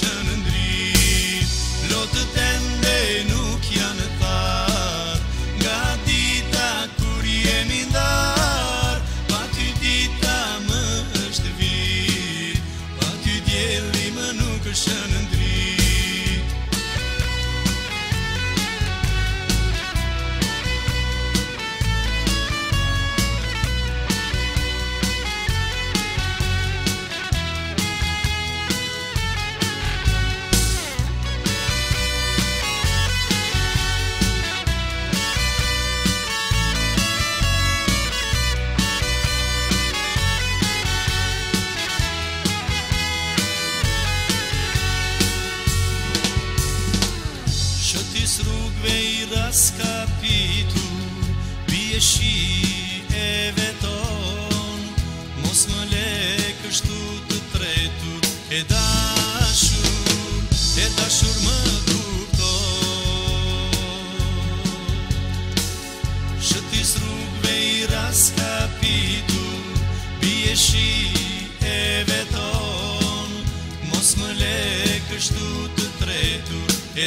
Nation Shëtis rrugve i raskapitur, Bie shi e veton, Mos më kështu të tretur, E dashur, e dashur më duktor. Shëtis rrugve i raskapitur, B'je shi e veton, Mos më kështu të tretur, E